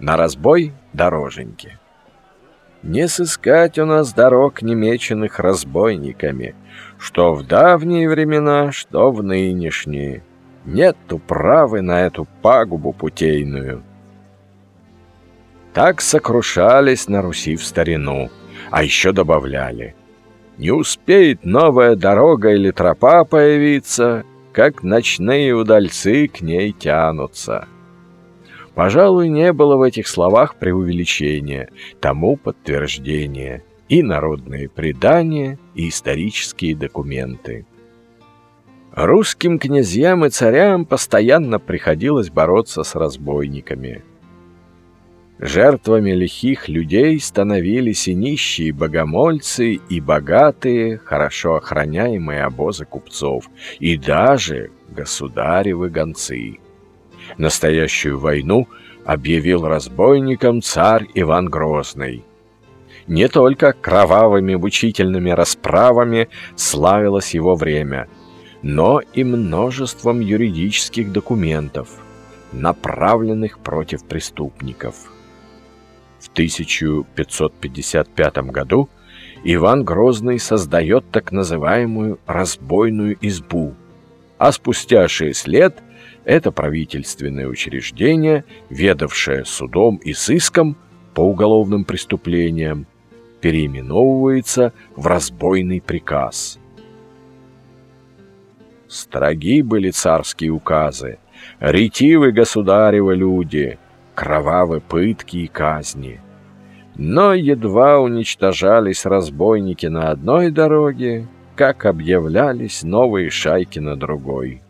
на разбой дороженьки. Не сыскать у нас дорог, немеченных разбойниками, что в давние времена, что в нынешние. Нет управы на эту пагубу путейную. Так сокрушались на Руси в старину, а еще добавляли. Не успеет новая дорога или тропа появиться, как ночные удальцы к ней тянутся. Пожалуй, не было в этих словах преувеличения, тому подтверждение и народные предания, и исторические документы. Русским князьям и царям постоянно приходилось бороться с разбойниками. Жертвами лихих людей становились и нищие богомольцы, и богатые, хорошо охраняемые обозы купцов, и даже государевы гонцы. Настоящую войну объявил разбойником царь Иван Грозный. Не только кровавыми мучительными расправами славилось его время, но и множеством юридических документов, направленных против преступников – в 1555 году Иван Грозный создает так называемую «разбойную избу», а спустя шесть лет это правительственное учреждение, ведавшее судом и сыском по уголовным преступлениям, переименовывается в разбойный приказ. Строги были царские указы, ретивы государевы люди — кровавы пытки и казни. Но едва уничтожались разбойники на одной дороге, как объявлялись новые шайки на другой.